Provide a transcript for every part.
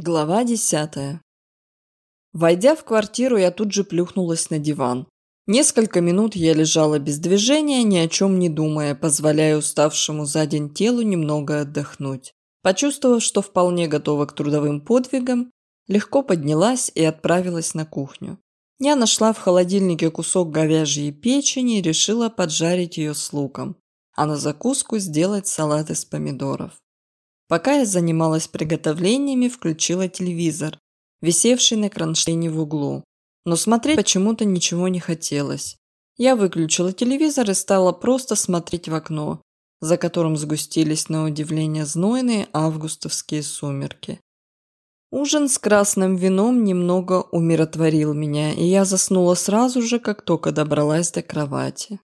Глава десятая. Войдя в квартиру, я тут же плюхнулась на диван. Несколько минут я лежала без движения, ни о чем не думая, позволяя уставшему за день телу немного отдохнуть. Почувствовав, что вполне готова к трудовым подвигам, легко поднялась и отправилась на кухню. Я нашла в холодильнике кусок говяжьей печени и решила поджарить ее с луком, а на закуску сделать салат из помидоров. Пока я занималась приготовлениями, включила телевизор, висевший на кронштейне в углу. Но смотреть почему-то ничего не хотелось. Я выключила телевизор и стала просто смотреть в окно, за которым сгустились на удивление знойные августовские сумерки. Ужин с красным вином немного умиротворил меня, и я заснула сразу же, как только добралась до кровати.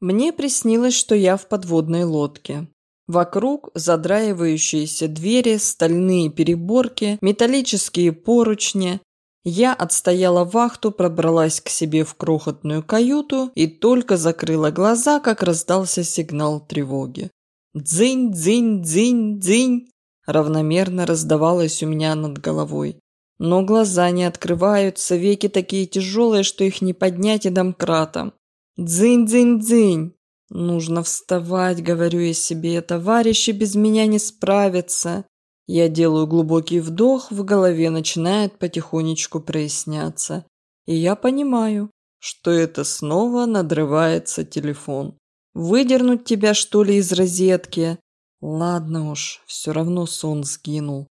Мне приснилось, что я в подводной лодке. Вокруг задраивающиеся двери, стальные переборки, металлические поручни. Я отстояла вахту, пробралась к себе в крохотную каюту и только закрыла глаза, как раздался сигнал тревоги. «Дзынь, дзынь, дзынь, дзынь!» равномерно раздавалось у меня над головой. Но глаза не открываются, веки такие тяжелые, что их не поднять и домкратом. «Дзынь, дзынь, дзынь!» Нужно вставать, говорю я себе, товарищи без меня не справятся. Я делаю глубокий вдох, в голове начинает потихонечку проясняться. И я понимаю, что это снова надрывается телефон. Выдернуть тебя, что ли, из розетки? Ладно уж, все равно сон сгинул.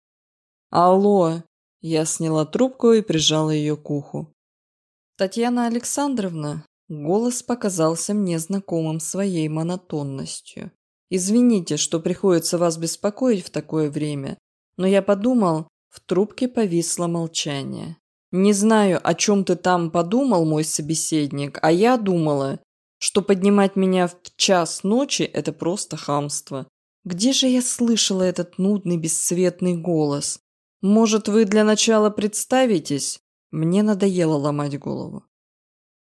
Алло! Я сняла трубку и прижала ее к уху. Татьяна Александровна, Голос показался мне знакомым своей монотонностью. «Извините, что приходится вас беспокоить в такое время, но я подумал...» В трубке повисло молчание. «Не знаю, о чем ты там подумал, мой собеседник, а я думала, что поднимать меня в час ночи – это просто хамство. Где же я слышала этот нудный бесцветный голос? Может, вы для начала представитесь? Мне надоело ломать голову.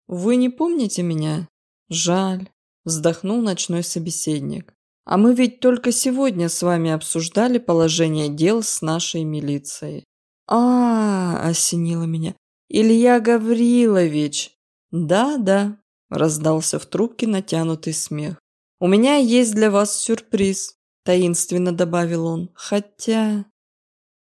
«Вы не помните меня?» «Жаль», – вздохнул ночной собеседник. «А мы ведь только сегодня с вами обсуждали положение дел с нашей милицией». А, -а, -а осенило меня. «Илья Гаврилович!» «Да-да», – раздался в трубке натянутый смех. «У меня есть для вас сюрприз», – таинственно добавил он. «Хотя...»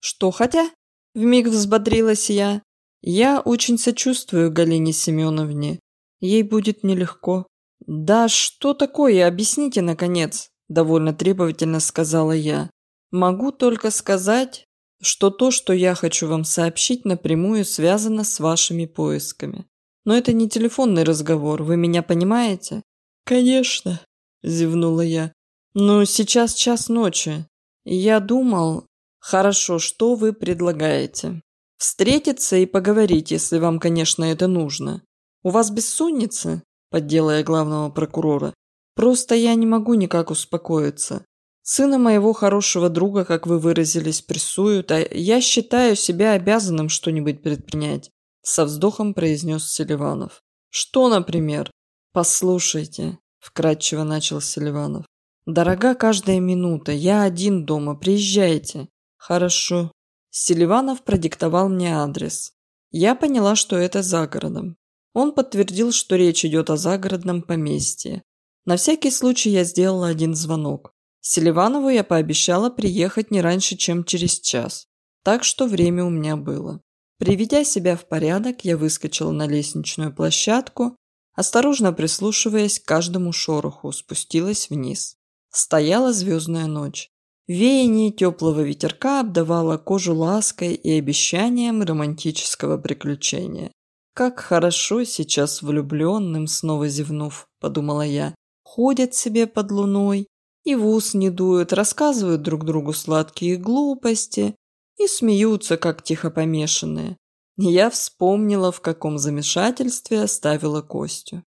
«Что хотя?» – вмиг взбодрилась я. Я очень сочувствую Галине Семеновне. Ей будет нелегко. Да что такое, объясните, наконец, довольно требовательно сказала я. Могу только сказать, что то, что я хочу вам сообщить, напрямую связано с вашими поисками. Но это не телефонный разговор, вы меня понимаете? Конечно, зевнула я. Но сейчас час ночи. Я думал... Хорошо, что вы предлагаете? Встретиться и поговорить, если вам, конечно, это нужно. У вас бессонница? Подделая главного прокурора. Просто я не могу никак успокоиться. Сына моего хорошего друга, как вы выразились, прессуют, а я считаю себя обязанным что-нибудь предпринять. Со вздохом произнес Селиванов. Что, например? Послушайте, вкратчиво начал Селиванов. Дорога каждая минута, я один дома, приезжайте. Хорошо, Селиванов продиктовал мне адрес. Я поняла, что это за городом. Он подтвердил, что речь идет о загородном поместье. На всякий случай я сделала один звонок. Селиванову я пообещала приехать не раньше, чем через час. Так что время у меня было. Приведя себя в порядок, я выскочила на лестничную площадку, осторожно прислушиваясь к каждому шороху, спустилась вниз. Стояла звездная ночь. Веяние теплого ветерка обдавало кожу лаской и обещанием романтического приключения. «Как хорошо сейчас влюбленным», снова зевнув, подумала я. «Ходят себе под луной, и в ус не дуют, рассказывают друг другу сладкие глупости и смеются, как тихо помешанные». Я вспомнила, в каком замешательстве оставила Костю.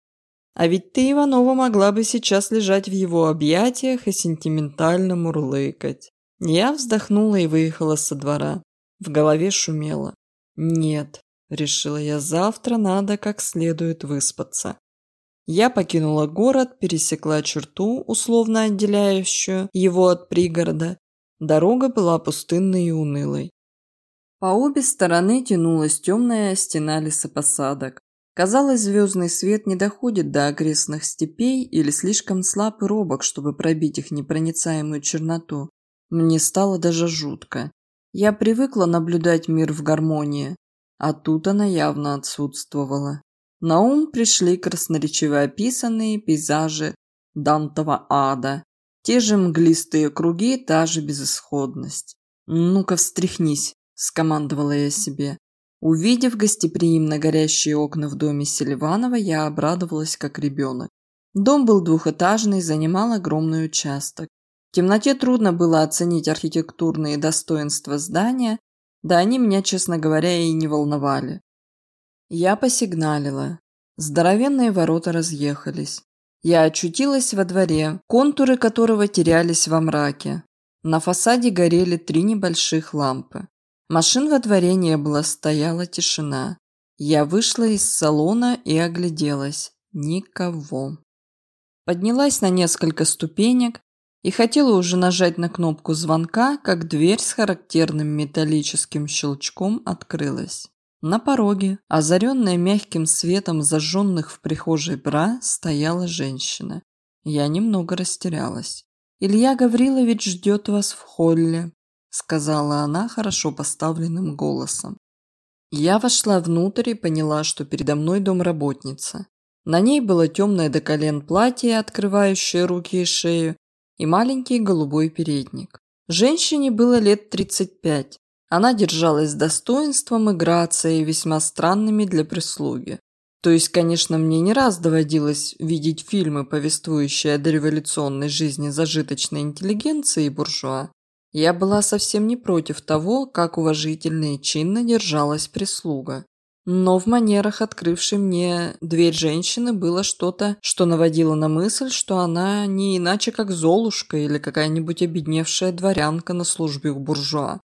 А ведь ты, Иванова, могла бы сейчас лежать в его объятиях и сентиментально мурлыкать. Я вздохнула и выехала со двора. В голове шумело. Нет, решила я, завтра надо как следует выспаться. Я покинула город, пересекла черту, условно отделяющую его от пригорода. Дорога была пустынной и унылой. По обе стороны тянулась темная стена лесопосадок. Казалось, звездный свет не доходит до окрестных степей или слишком слаб и робок, чтобы пробить их непроницаемую черноту. Мне стало даже жутко. Я привыкла наблюдать мир в гармонии, а тут она явно отсутствовала. На ум пришли красноречиво описанные пейзажи Дантова ада, те же мглистые круги, та же безысходность. «Ну-ка, встряхнись», – скомандовала я себе. Увидев гостеприимно горящие окна в доме Селиванова, я обрадовалась как ребенок. Дом был двухэтажный, занимал огромный участок. В темноте трудно было оценить архитектурные достоинства здания, да они меня, честно говоря, и не волновали. Я посигналила. Здоровенные ворота разъехались. Я очутилась во дворе, контуры которого терялись во мраке. На фасаде горели три небольших лампы. Машин во дворе не было, стояла тишина. Я вышла из салона и огляделась. Никого. Поднялась на несколько ступенек и хотела уже нажать на кнопку звонка, как дверь с характерным металлическим щелчком открылась. На пороге, озаренная мягким светом зажженных в прихожей бра, стояла женщина. Я немного растерялась. «Илья Гаврилович ждет вас в холле», – сказала она хорошо поставленным голосом. Я вошла внутрь и поняла, что передо мной домработница. На ней было темное до колен платье, открывающее руки и шею, и маленький голубой передник. Женщине было лет 35. Она держалась с достоинством и грацией, весьма странными для прислуги. То есть, конечно, мне не раз доводилось видеть фильмы, повествующие о дореволюционной жизни зажиточной интеллигенции и буржуа, я была совсем не против того, как уважительно и чинно держалась прислуга. Но в манерах, открывшей мне дверь женщины, было что-то, что наводило на мысль, что она не иначе как Золушка или какая-нибудь обедневшая дворянка на службе у буржуа.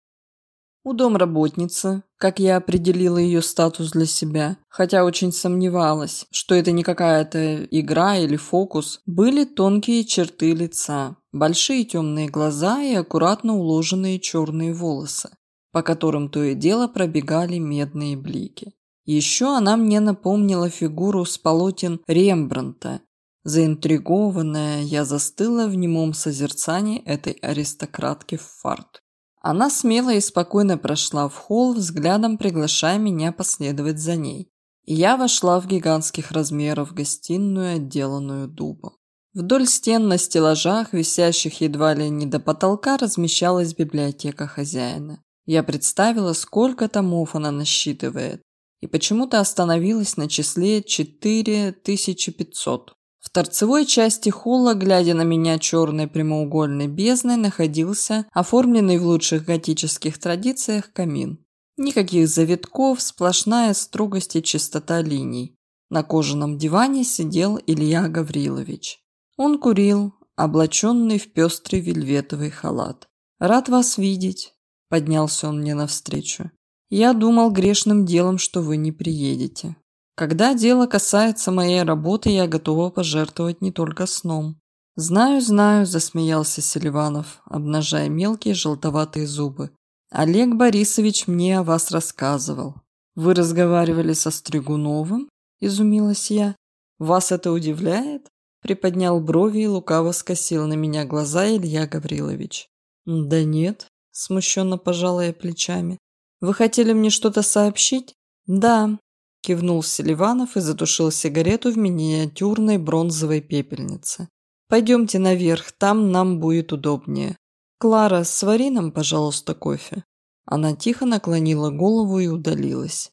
У домработницы, как я определила ее статус для себя, хотя очень сомневалась, что это не какая-то игра или фокус, были тонкие черты лица, большие темные глаза и аккуратно уложенные черные волосы, по которым то и дело пробегали медные блики. Еще она мне напомнила фигуру с полотен Рембранта. Заинтригованная, я застыла в немом созерцании этой аристократки в фарт. Она смело и спокойно прошла в холл, взглядом приглашая меня последовать за ней. И я вошла в гигантских размеров гостиную, отделанную дубом. Вдоль стен на стеллажах, висящих едва ли не до потолка, размещалась библиотека хозяина. Я представила, сколько томов она насчитывает, и почему-то остановилась на числе 4500. В торцевой части холла, глядя на меня черной прямоугольной бездной, находился оформленный в лучших готических традициях камин. Никаких завитков, сплошная строгость и чистота линий. На кожаном диване сидел Илья Гаврилович. Он курил, облаченный в пестрый вельветовый халат. «Рад вас видеть», – поднялся он мне навстречу. «Я думал грешным делом, что вы не приедете». Когда дело касается моей работы, я готова пожертвовать не только сном. Знаю, знаю, засмеялся Селиванов, обнажая мелкие желтоватые зубы. Олег Борисович мне о вас рассказывал. Вы разговаривали со Стригуновым? Изумилась я. Вас это удивляет? Приподнял брови и лукаво скосил на меня глаза Илья Гаврилович. Да нет, смущенно пожала я плечами. Вы хотели мне что-то сообщить? Да, Кивнул Селиванов и затушил сигарету в миниатюрной бронзовой пепельнице. «Пойдемте наверх, там нам будет удобнее. Клара, свари нам, пожалуйста, кофе». Она тихо наклонила голову и удалилась.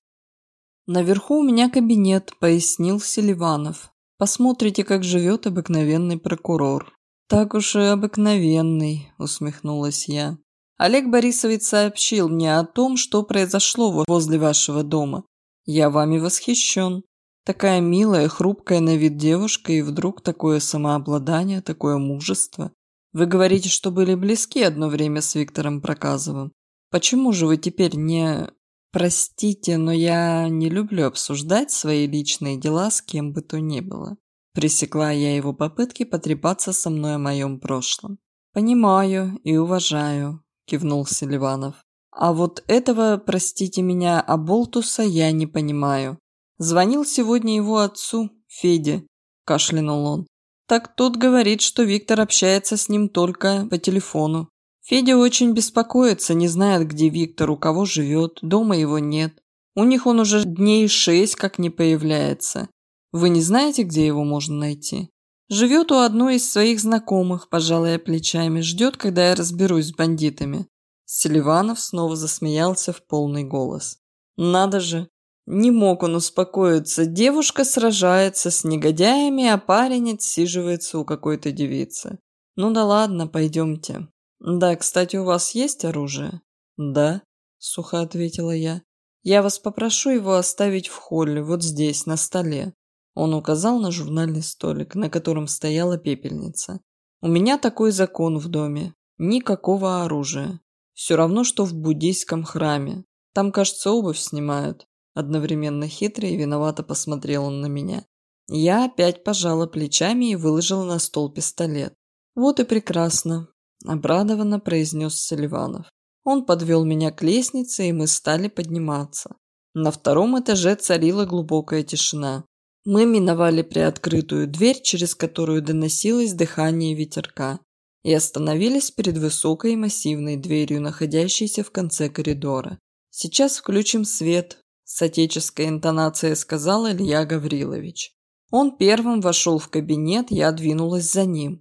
«Наверху у меня кабинет», – пояснил Селиванов. «Посмотрите, как живет обыкновенный прокурор». «Так уж и обыкновенный», – усмехнулась я. «Олег Борисович сообщил мне о том, что произошло возле вашего дома. Я вами восхищен. Такая милая, хрупкая на вид девушка, и вдруг такое самообладание, такое мужество. Вы говорите, что были близки одно время с Виктором Проказовым. Почему же вы теперь не... Простите, но я не люблю обсуждать свои личные дела с кем бы то ни было. Пресекла я его попытки потрепаться со мной о моем прошлом. «Понимаю и уважаю», – кивнул Селиванов. А вот этого, простите меня, Аболтуса я не понимаю. Звонил сегодня его отцу, Феде, кашлянул он. Так тот говорит, что Виктор общается с ним только по телефону. Федя очень беспокоится, не знает, где Виктор, у кого живет, дома его нет. У них он уже дней шесть как не появляется. Вы не знаете, где его можно найти? Живет у одной из своих знакомых, пожалуй, плечами, ждет, когда я разберусь с бандитами. Селиванов снова засмеялся в полный голос. Надо же, не мог он успокоиться. Девушка сражается с негодяями, а парень отсиживается у какой-то девицы. Ну да ладно, пойдемте. Да, кстати, у вас есть оружие? Да, сухо ответила я. Я вас попрошу его оставить в холле, вот здесь, на столе. Он указал на журнальный столик, на котором стояла пепельница. У меня такой закон в доме. Никакого оружия. Все равно, что в буддийском храме. Там, кажется, обувь снимают. Одновременно хитрый и виновато посмотрел он на меня. Я опять пожала плечами и выложила на стол пистолет. «Вот и прекрасно», – обрадованно произнес Селиванов. Он подвел меня к лестнице, и мы стали подниматься. На втором этаже царила глубокая тишина. Мы миновали приоткрытую дверь, через которую доносилось дыхание ветерка и остановились перед высокой массивной дверью, находящейся в конце коридора. «Сейчас включим свет», – с отеческой интонацией сказал Илья Гаврилович. Он первым вошел в кабинет, я двинулась за ним.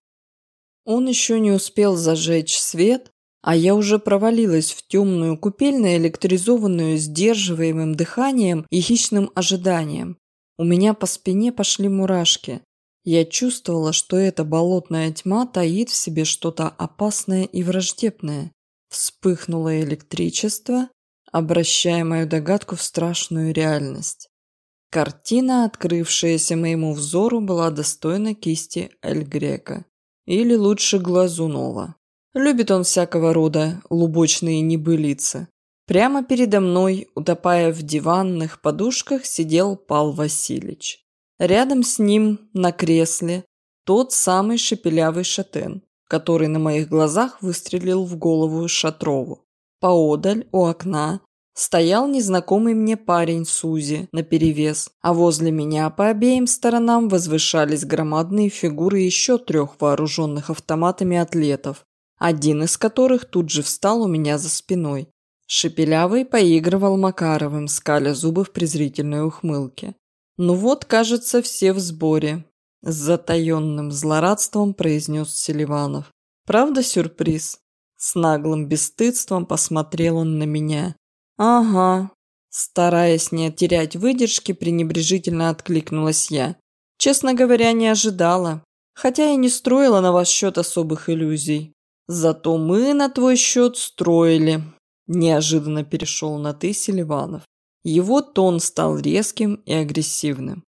Он еще не успел зажечь свет, а я уже провалилась в темную купель, наэлектризованную сдерживаемым дыханием и хищным ожиданием. У меня по спине пошли мурашки. Я чувствовала, что эта болотная тьма таит в себе что-то опасное и враждебное. Вспыхнуло электричество, обращая мою догадку в страшную реальность. Картина, открывшаяся моему взору, была достойна кисти Эль Грека. Или лучше Глазунова. Любит он всякого рода лубочные небылицы. Прямо передо мной, утопая в диванных подушках, сидел Пал Васильевич. Рядом с ним, на кресле, тот самый шепелявый шатен, который на моих глазах выстрелил в голову Шатрову. Поодаль, у окна, стоял незнакомый мне парень Сузи наперевес, а возле меня по обеим сторонам возвышались громадные фигуры еще трех вооруженных автоматами атлетов, один из которых тут же встал у меня за спиной. Шепелявый поигрывал Макаровым, скаля зубы в презрительной ухмылке. «Ну вот, кажется, все в сборе», – с затаенным злорадством произнес Селиванов. «Правда сюрприз?» С наглым бесстыдством посмотрел он на меня. «Ага». Стараясь не терять выдержки, пренебрежительно откликнулась я. «Честно говоря, не ожидала. Хотя и не строила на ваш счет особых иллюзий. Зато мы на твой счет строили». Неожиданно перешел на «ты» Селиванов. Его тон стал резким и агрессивным.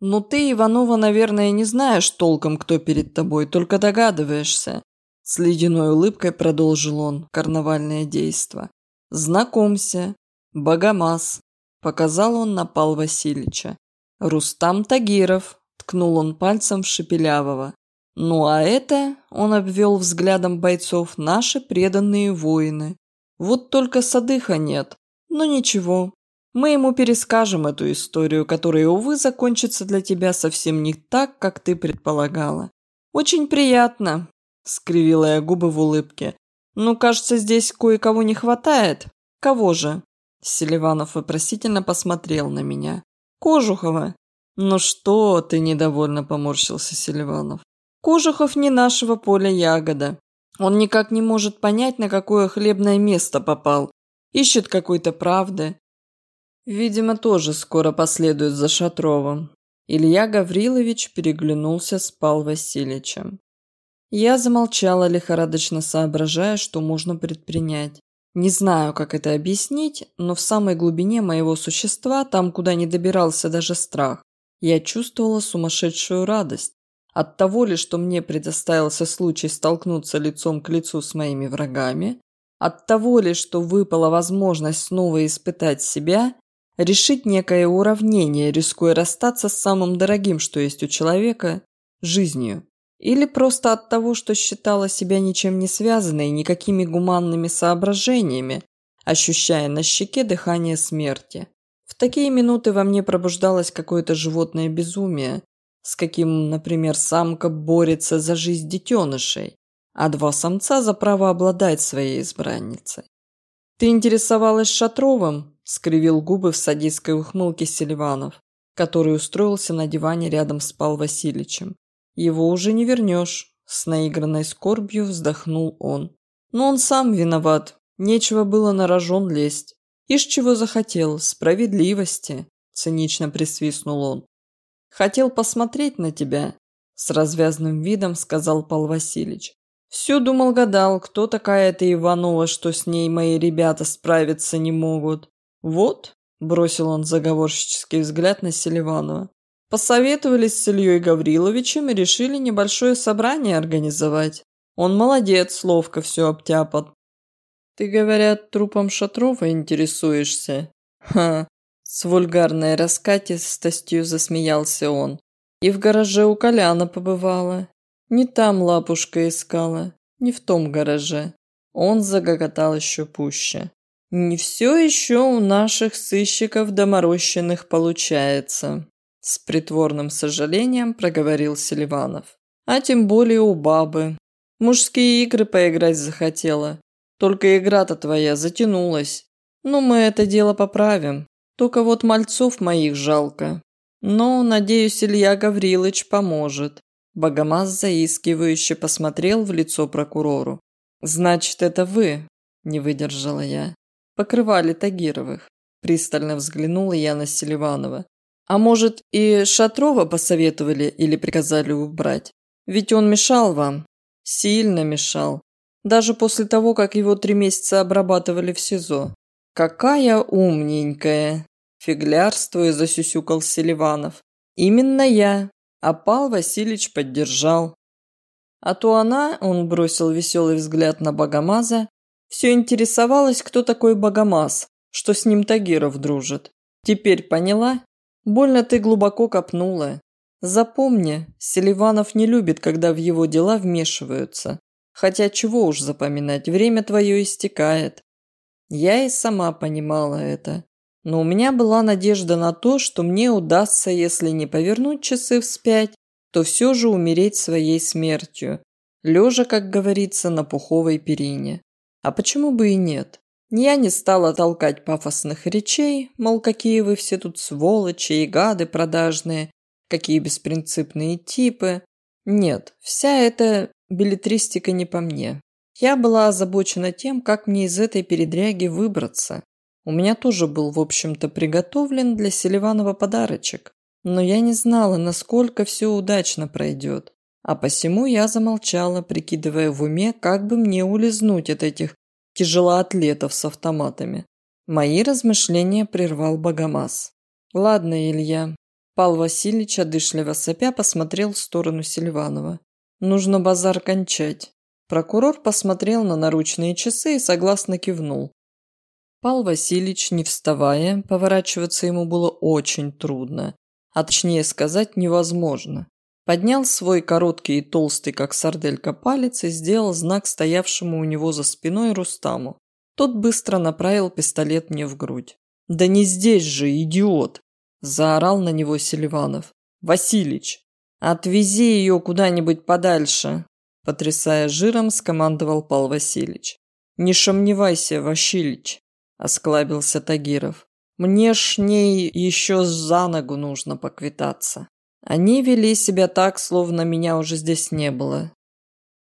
«Но ты, Иванова, наверное, не знаешь толком, кто перед тобой, только догадываешься». С ледяной улыбкой продолжил он карнавальное действо. «Знакомься, Богомаз», – показал он на Пал Васильевича. «Рустам Тагиров», – ткнул он пальцем в Шепелявого. «Ну а это», – он обвел взглядом бойцов, – «наши преданные воины. Вот только Садыха нет, но ничего, мы ему перескажем эту историю, которая, увы, закончится для тебя совсем не так, как ты предполагала. Очень приятно, скривила я губы в улыбке. Ну, кажется, здесь кое-кого не хватает. Кого же? Селиванов вопросительно посмотрел на меня. Кожухова. Ну что ты, недовольно поморщился Селиванов. Кожухов не нашего поля ягода. Он никак не может понять, на какое хлебное место попал. Ищет какой-то правды. Видимо, тоже скоро последует за Шатровым. Илья Гаврилович переглянулся с Пал Васильевичем. Я замолчала, лихорадочно соображая, что можно предпринять. Не знаю, как это объяснить, но в самой глубине моего существа, там, куда не добирался даже страх, я чувствовала сумасшедшую радость. От того ли, что мне предоставился случай столкнуться лицом к лицу с моими врагами, от того ли, что выпала возможность снова испытать себя, решить некое уравнение, рискуя расстаться с самым дорогим, что есть у человека – жизнью. Или просто от того, что считала себя ничем не связанной, никакими гуманными соображениями, ощущая на щеке дыхание смерти. В такие минуты во мне пробуждалось какое-то животное безумие, с каким, например, самка борется за жизнь детенышей, а два самца за право обладать своей избранницей. «Ты интересовалась Шатровым?» – скривил губы в садистской ухмылке Селиванов, который устроился на диване рядом с Пал Васильевичем. «Его уже не вернешь», – с наигранной скорбью вздохнул он. «Но он сам виноват, нечего было на рожон лезть. Ишь чего захотел, справедливости», – цинично присвистнул он. «Хотел посмотреть на тебя», – с развязным видом сказал Пал Васильевич. Все думал-гадал, кто такая эта Иванова, что с ней мои ребята справиться не могут. Вот, бросил он заговорщический взгляд на Селиванова. Посоветовались с Ильей Гавриловичем и решили небольшое собрание организовать. Он молодец, ловко все обтяпал. Ты, говорят, трупом Шатрова интересуешься? Ха, с вульгарной раскатистостью засмеялся он. И в гараже у Коляна побывала. Не там лапушка искала, не в том гараже. Он загоготал еще пуще. Не все еще у наших сыщиков доморощенных получается. С притворным сожалением проговорил Селиванов. А тем более у бабы. Мужские игры поиграть захотела. Только игра-то твоя затянулась. Ну, мы это дело поправим. Только вот мальцов моих жалко. Но, надеюсь, Илья Гаврилович поможет. Богомаз заискивающе посмотрел в лицо прокурору. «Значит, это вы?» – не выдержала я. «Покрывали Тагировых». Пристально взглянула я на Селиванова. «А может, и Шатрова посоветовали или приказали убрать? Ведь он мешал вам. Сильно мешал. Даже после того, как его три месяца обрабатывали в СИЗО. Какая умненькая!» Фиглярствуя засюсюкал Селиванов. «Именно я. А Пал Васильевич поддержал. А то она, он бросил веселый взгляд на Богомаза, все интересовалась, кто такой Богомаз, что с ним Тагиров дружит. Теперь поняла? Больно ты глубоко копнула. Запомни, Селиванов не любит, когда в его дела вмешиваются. Хотя чего уж запоминать, время твое истекает. Я и сама понимала это. Но у меня была надежда на то, что мне удастся, если не повернуть часы вспять, то все же умереть своей смертью, лежа, как говорится, на пуховой перине. А почему бы и нет? Я не стала толкать пафосных речей, мол, какие вы все тут сволочи и гады продажные, какие беспринципные типы. Нет, вся эта билетристика не по мне. Я была озабочена тем, как мне из этой передряги выбраться. У меня тоже был, в общем-то, приготовлен для Селиванова подарочек, но я не знала, насколько все удачно пройдет. А посему я замолчала, прикидывая в уме, как бы мне улизнуть от этих тяжелоатлетов с автоматами. Мои размышления прервал Богомаз. «Ладно, Илья». Пал Васильевич, одышливо сопя, посмотрел в сторону Селиванова. «Нужно базар кончать». Прокурор посмотрел на наручные часы и согласно кивнул. Пал Васильевич, не вставая, поворачиваться ему было очень трудно, а точнее сказать невозможно. Поднял свой короткий и толстый, как сарделька, палец и сделал знак стоявшему у него за спиной Рустаму. Тот быстро направил пистолет мне в грудь. «Да не здесь же, идиот!» – заорал на него Селиванов. «Василич, отвези ее куда-нибудь подальше!» Потрясая жиром, скомандовал Пал Васильевич. «Не шомневайся, Василич!» – осклабился Тагиров. «Мне ж ней еще за ногу нужно поквитаться». Они вели себя так, словно меня уже здесь не было.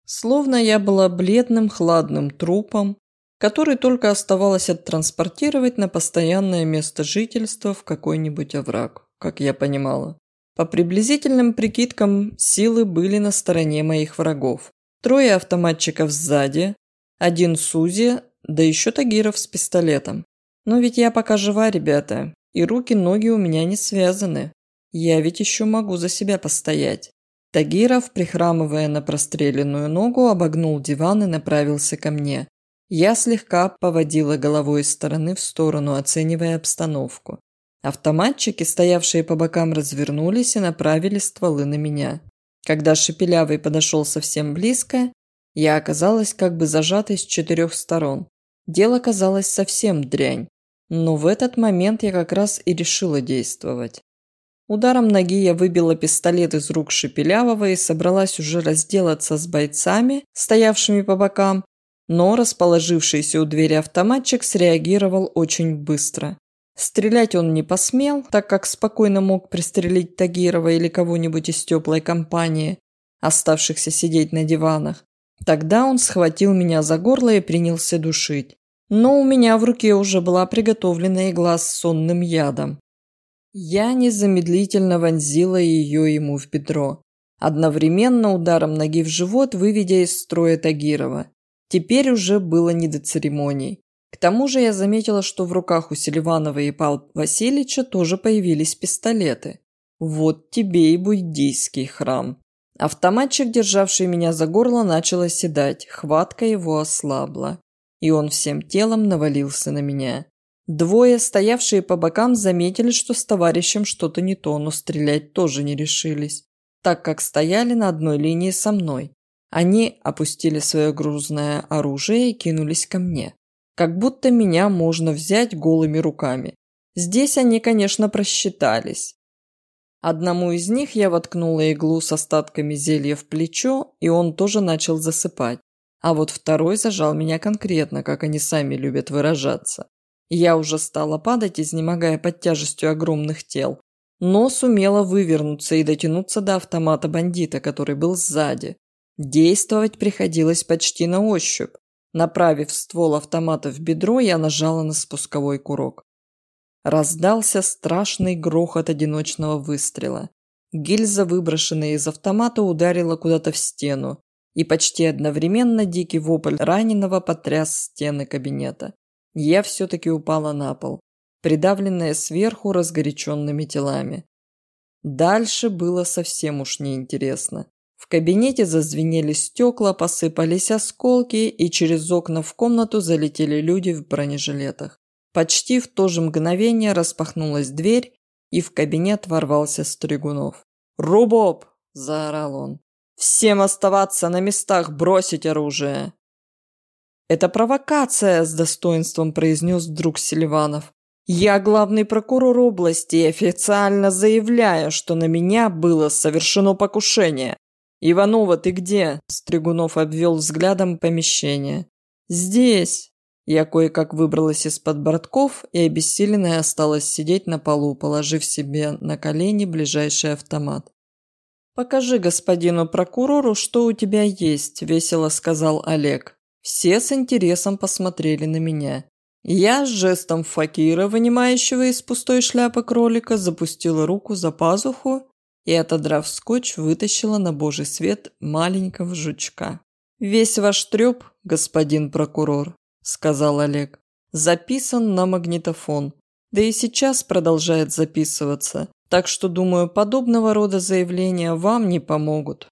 Словно я была бледным, хладным трупом, который только оставалось оттранспортировать на постоянное место жительства в какой-нибудь овраг, как я понимала. По приблизительным прикидкам, силы были на стороне моих врагов. Трое автоматчиков сзади, один Сузи, да еще Тагиров с пистолетом. Но ведь я пока жива, ребята, и руки-ноги у меня не связаны. Я ведь еще могу за себя постоять. Тагиров, прихрамывая на простреленную ногу, обогнул диван и направился ко мне. Я слегка поводила головой из стороны в сторону, оценивая обстановку. Автоматчики, стоявшие по бокам, развернулись и направили стволы на меня. Когда Шепелявый подошел совсем близко, я оказалась как бы зажатой с четырех сторон. Дело казалось совсем дрянь, но в этот момент я как раз и решила действовать. Ударом ноги я выбила пистолет из рук Шепелявого и собралась уже разделаться с бойцами, стоявшими по бокам, но расположившийся у двери автоматчик среагировал очень быстро. Стрелять он не посмел, так как спокойно мог пристрелить Тагирова или кого-нибудь из теплой компании, оставшихся сидеть на диванах. Тогда он схватил меня за горло и принялся душить. Но у меня в руке уже была приготовлена игла с сонным ядом. Я незамедлительно вонзила ее ему в бедро, одновременно ударом ноги в живот, выведя из строя Тагирова. Теперь уже было не до церемоний. К тому же я заметила, что в руках у Селиванова и Пал Васильевича тоже появились пистолеты. Вот тебе и буддийский храм. Автоматчик, державший меня за горло, начал оседать, хватка его ослабла. И он всем телом навалился на меня. Двое, стоявшие по бокам, заметили, что с товарищем что-то не то, но стрелять тоже не решились, так как стояли на одной линии со мной. Они опустили свое грузное оружие и кинулись ко мне. Как будто меня можно взять голыми руками. Здесь они, конечно, просчитались. Одному из них я воткнула иглу с остатками зелья в плечо, и он тоже начал засыпать. А вот второй зажал меня конкретно, как они сами любят выражаться. Я уже стала падать, изнемогая под тяжестью огромных тел, но сумела вывернуться и дотянуться до автомата бандита, который был сзади. Действовать приходилось почти на ощупь. Направив ствол автомата в бедро, я нажала на спусковой курок. Раздался страшный грохот одиночного выстрела. Гильза, выброшенная из автомата, ударила куда-то в стену, и почти одновременно дикий вопль раненого потряс стены кабинета. Я все-таки упала на пол, придавленная сверху разгоряченными телами. Дальше было совсем уж неинтересно. В кабинете зазвенели стекла, посыпались осколки, и через окна в комнату залетели люди в бронежилетах. Почти в то же мгновение распахнулась дверь, и в кабинет ворвался Стригунов. «Рубоп!» – заорал он. «Всем оставаться на местах, бросить оружие!» «Это провокация», – с достоинством произнес друг Селиванов. «Я главный прокурор области и официально заявляю, что на меня было совершено покушение». «Иванова, ты где?» – Стригунов обвел взглядом помещение. «Здесь». Я кое-как выбралась из-под братков и обессиленная осталась сидеть на полу, положив себе на колени ближайший автомат. «Покажи господину прокурору, что у тебя есть», – весело сказал Олег. Все с интересом посмотрели на меня. Я с жестом факира, вынимающего из пустой шляпы кролика, запустила руку за пазуху и, отодрав скотч, вытащила на божий свет маленького жучка. «Весь ваш треп, господин прокурор», – сказал Олег, – «записан на магнитофон, да и сейчас продолжает записываться, так что, думаю, подобного рода заявления вам не помогут».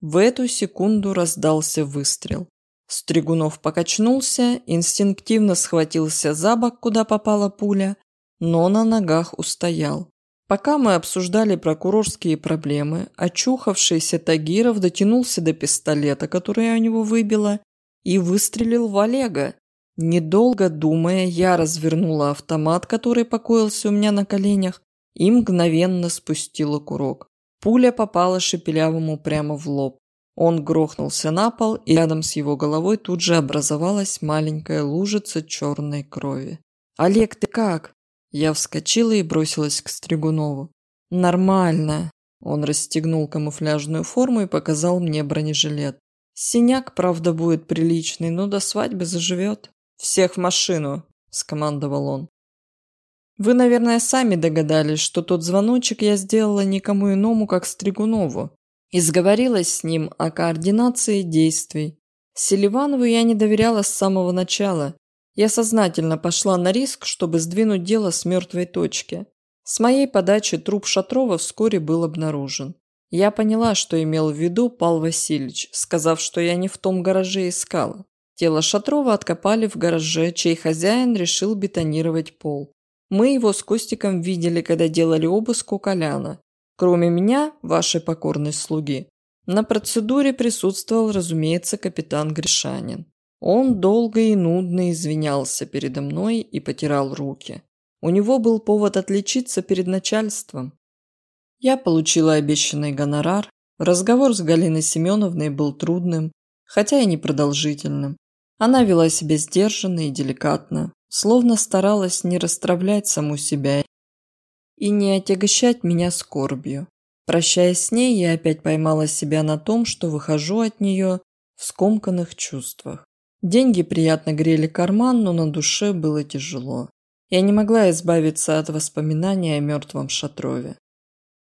В эту секунду раздался выстрел. Стригунов покачнулся, инстинктивно схватился за бок, куда попала пуля, но на ногах устоял. Пока мы обсуждали прокурорские проблемы, очухавшийся Тагиров дотянулся до пистолета, который я у него выбила, и выстрелил в Олега. Недолго думая, я развернула автомат, который покоился у меня на коленях, и мгновенно спустила курок. Пуля попала Шепелявому прямо в лоб. Он грохнулся на пол, и рядом с его головой тут же образовалась маленькая лужица черной крови. «Олег, ты как?» Я вскочила и бросилась к Стригунову. «Нормально». Он расстегнул камуфляжную форму и показал мне бронежилет. «Синяк, правда, будет приличный, но до свадьбы заживет». «Всех в машину!» – скомандовал он. Вы, наверное, сами догадались, что тот звоночек я сделала никому иному, как Стригунову и сговорилась с ним о координации действий. Селиванову я не доверяла с самого начала. Я сознательно пошла на риск, чтобы сдвинуть дело с мертвой точки. С моей подачи труп Шатрова вскоре был обнаружен. Я поняла, что имел в виду Пал Васильевич, сказав, что я не в том гараже искала. Тело Шатрова откопали в гараже, чей хозяин решил бетонировать пол. Мы его с Костиком видели, когда делали обыск у Коляна. Кроме меня, вашей покорной слуги, на процедуре присутствовал, разумеется, капитан Гришанин. Он долго и нудно извинялся передо мной и потирал руки. У него был повод отличиться перед начальством. Я получила обещанный гонорар. Разговор с Галиной Семеновной был трудным, хотя и непродолжительным. Она вела себя сдержанно и деликатно, словно старалась не расстравлять саму себя и не отягощать меня скорбью. Прощаясь с ней, я опять поймала себя на том, что выхожу от нее в скомканных чувствах. Деньги приятно грели карман, но на душе было тяжело. Я не могла избавиться от воспоминаний о мертвом Шатрове.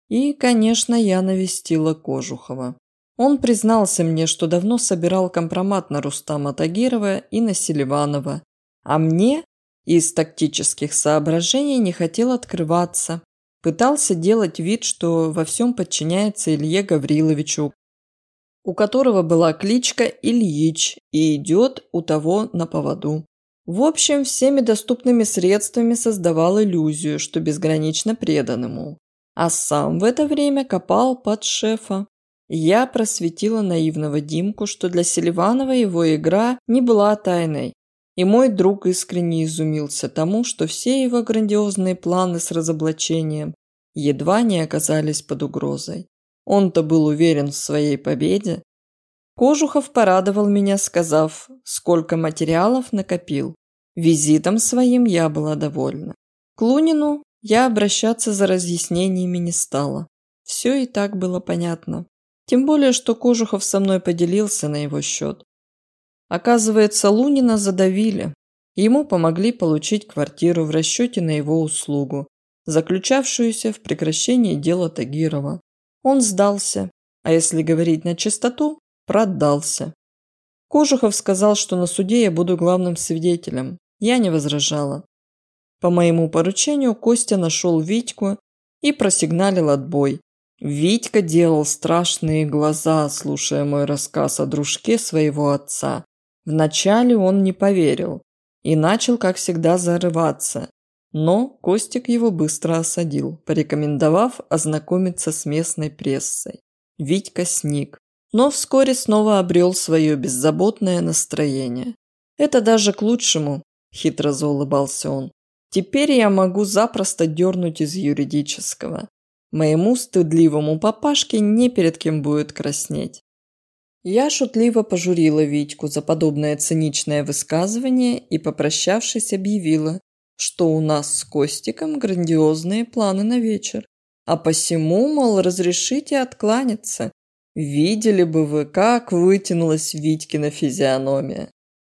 И, конечно, я навестила Кожухова. Он признался мне, что давно собирал компромат на Рустама Тагирова и на Селиванова, а мне из тактических соображений не хотел открываться. Пытался делать вид, что во всем подчиняется Илье Гавриловичу, у которого была кличка Ильич и идет у того на поводу. В общем, всеми доступными средствами создавал иллюзию, что безгранично предан ему. А сам в это время копал под шефа. Я просветила наивного Димку, что для Селиванова его игра не была тайной. И мой друг искренне изумился тому, что все его грандиозные планы с разоблачением едва не оказались под угрозой. Он-то был уверен в своей победе. Кожухов порадовал меня, сказав, сколько материалов накопил. Визитом своим я была довольна. К Лунину я обращаться за разъяснениями не стала. Все и так было понятно. Тем более, что Кожухов со мной поделился на его счет. Оказывается, Лунина задавили. Ему помогли получить квартиру в расчете на его услугу, заключавшуюся в прекращении дела Тагирова. Он сдался, а если говорить на чистоту, продался. Кожухов сказал, что на суде я буду главным свидетелем. Я не возражала. По моему поручению Костя нашел Витьку и просигналил отбой. Витька делал страшные глаза, слушая мой рассказ о дружке своего отца. Вначале он не поверил и начал, как всегда, зарываться. Но Костик его быстро осадил, порекомендовав ознакомиться с местной прессой. Витька сник, но вскоре снова обрел свое беззаботное настроение. «Это даже к лучшему», – хитро заулыбался он. «Теперь я могу запросто дернуть из юридического. Моему стыдливому папашке не перед кем будет краснеть. Я шутливо пожурила Витьку за подобное циничное высказывание и, попрощавшись, объявила, что у нас с Костиком грандиозные планы на вечер. А посему, мол, разрешите откланяться. Видели бы вы, как вытянулась Витькина физиономия.